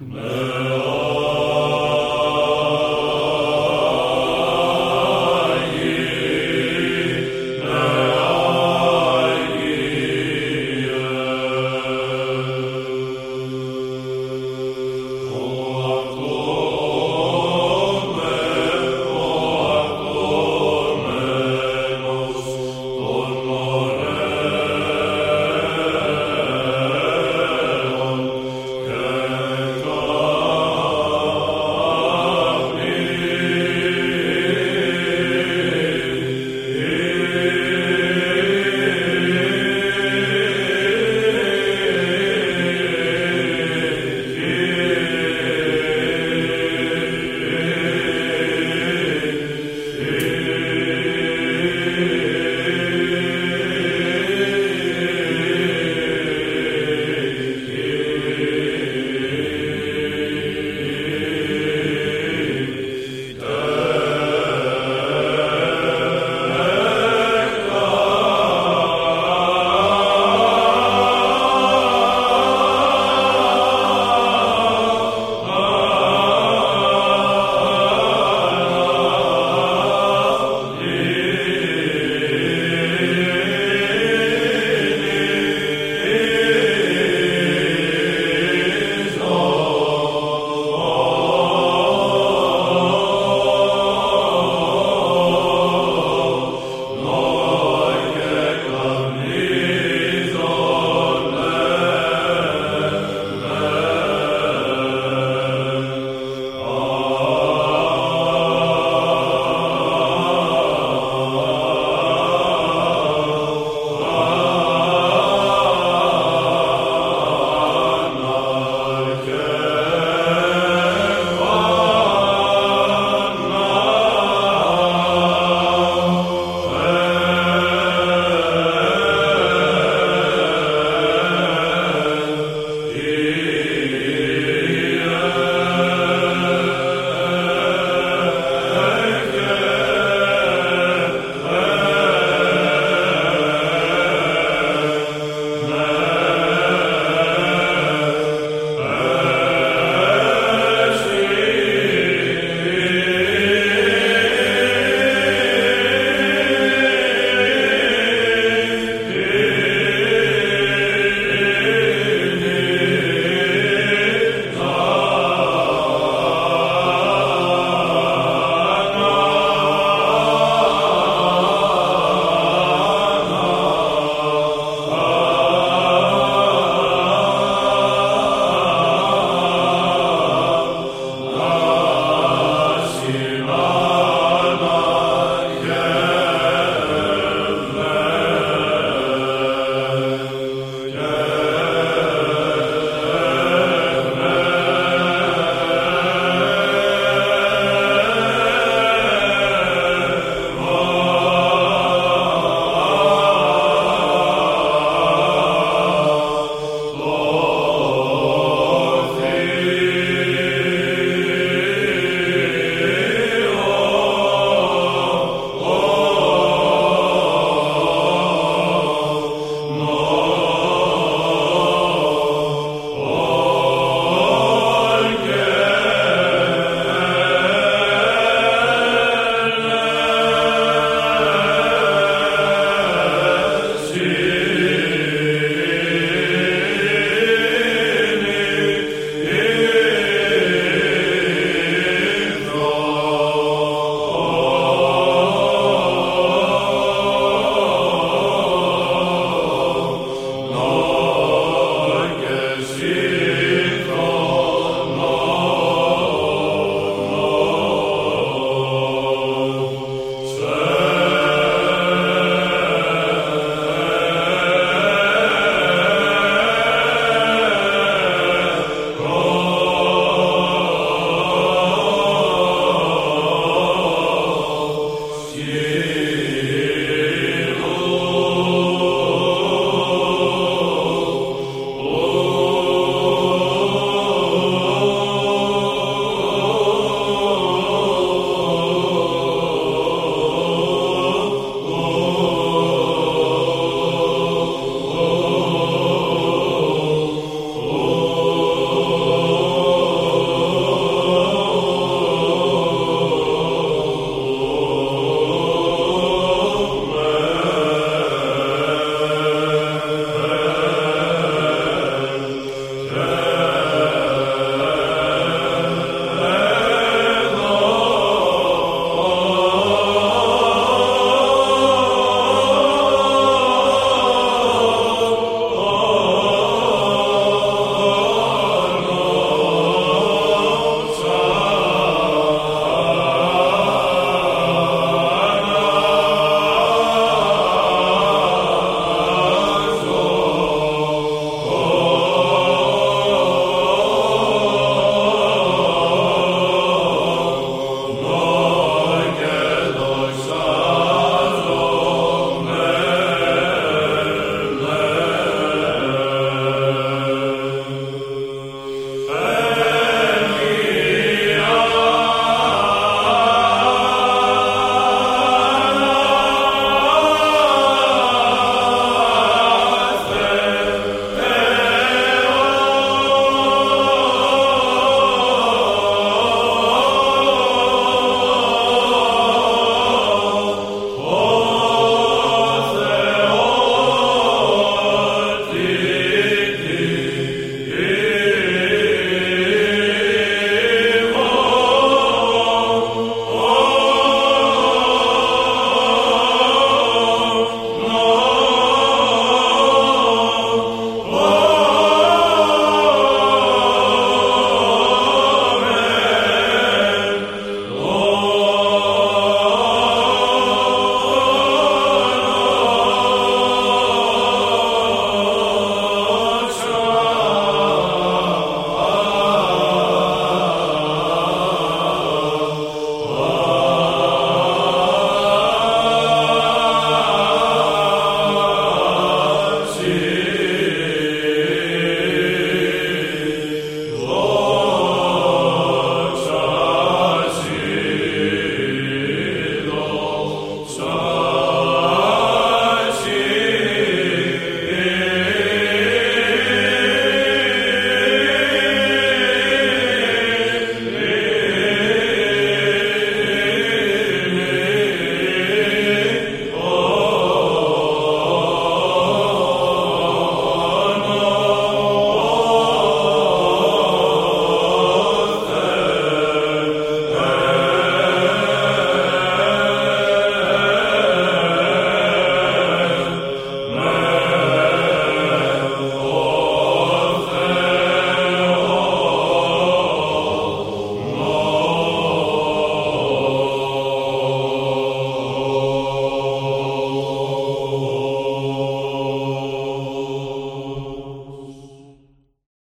See